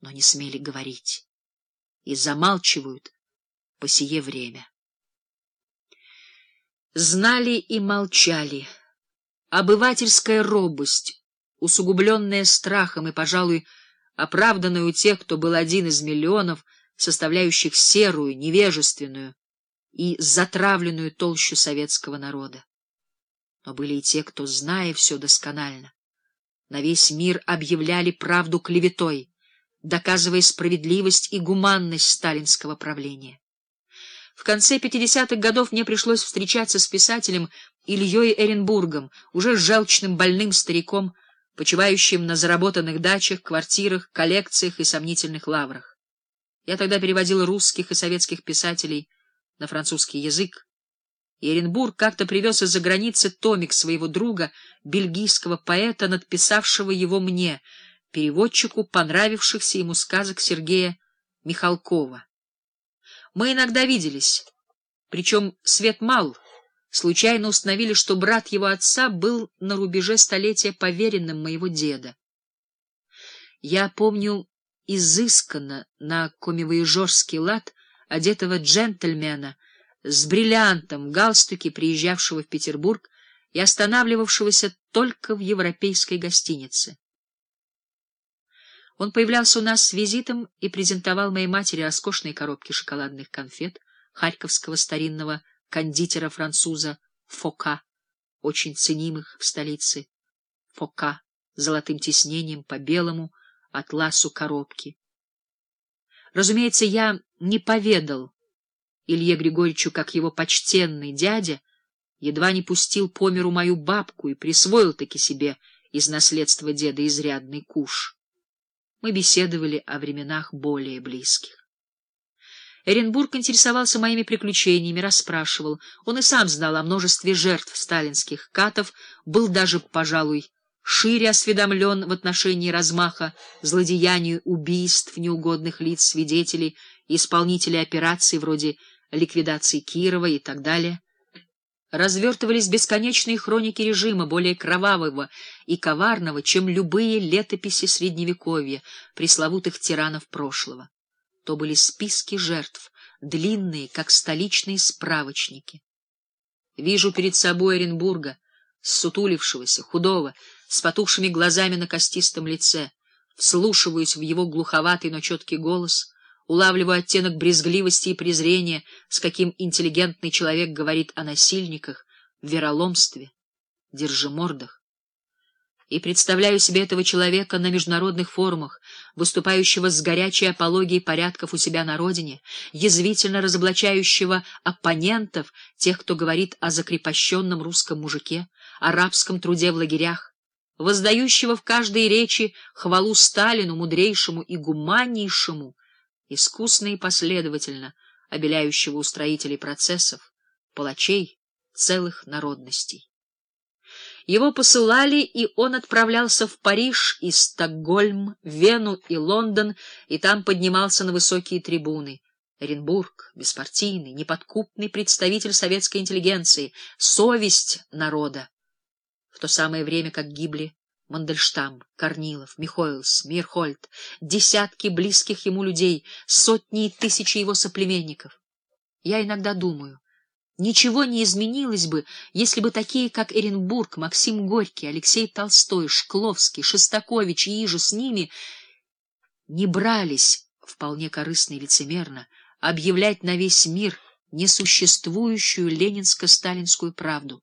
но не смели говорить и замалчивают по сие время. Знали и молчали. Обывательская робость, усугубленная страхом и, пожалуй, оправданная у тех, кто был один из миллионов, составляющих серую, невежественную и затравленную толщу советского народа. Но были и те, кто, зная все досконально, на весь мир объявляли правду клеветой, доказывая справедливость и гуманность сталинского правления. В конце 50-х годов мне пришлось встречаться с писателем Ильей Эренбургом, уже желчным больным стариком, почивающим на заработанных дачах, квартирах, коллекциях и сомнительных лаврах. Я тогда переводил русских и советских писателей на французский язык, и Эренбург как-то привез из-за границы томик своего друга, бельгийского поэта, надписавшего его мне, переводчику понравившихся ему сказок Сергея Михалкова. Мы иногда виделись, причем свет мал, случайно установили, что брат его отца был на рубеже столетия поверенным моего деда. Я помню изысканно на комивоежорский лад одетого джентльмена с бриллиантом в галстуке, приезжавшего в Петербург и останавливавшегося только в европейской гостинице. Он появлялся у нас с визитом и презентовал моей матери роскошные коробки шоколадных конфет харьковского старинного кондитера-француза Фока, очень ценимых в столице. Фока золотым тиснением по белому атласу коробки. Разумеется, я не поведал Илье Григорьевичу, как его почтенный дядя едва не пустил по миру мою бабку и присвоил-таки себе из наследства деда изрядный куш. Мы беседовали о временах более близких. Эренбург интересовался моими приключениями, расспрашивал. Он и сам знал о множестве жертв сталинских катов, был даже, пожалуй, шире осведомлен в отношении размаха злодеяний, убийств неугодных лиц, свидетелей исполнителей операций вроде ликвидации Кирова и так далее развертывались бесконечные хроники режима, более кровавого и коварного, чем любые летописи Средневековья, пресловутых тиранов прошлого. То были списки жертв, длинные, как столичные справочники. Вижу перед собой Оренбурга, ссутулившегося, худого, с потухшими глазами на костистом лице, вслушиваюсь в его глуховатый, но четкий голос — улавливаю оттенок брезгливости и презрения, с каким интеллигентный человек говорит о насильниках, вероломстве, держимордах. И представляю себе этого человека на международных форумах, выступающего с горячей апологией порядков у себя на родине, язвительно разоблачающего оппонентов, тех, кто говорит о закрепощенном русском мужике, арабском труде в лагерях, воздающего в каждой речи хвалу Сталину, мудрейшему и гуманнейшему, искусно и последовательно обеляющего устроителей процессов, палачей целых народностей. Его посылали, и он отправлялся в Париж и Стокгольм, Вену и Лондон, и там поднимался на высокие трибуны. Оренбург, беспартийный, неподкупный представитель советской интеллигенции, совесть народа. В то самое время, как гибли Мандельштам, Корнилов, Михоэлс, Мирхольд, десятки близких ему людей, сотни и тысячи его соплеменников. Я иногда думаю, ничего не изменилось бы, если бы такие, как Эренбург, Максим Горький, Алексей Толстой, Шкловский, Шостакович и Иже с ними не брались, вполне корыстно и лицемерно, объявлять на весь мир несуществующую ленинско-сталинскую правду.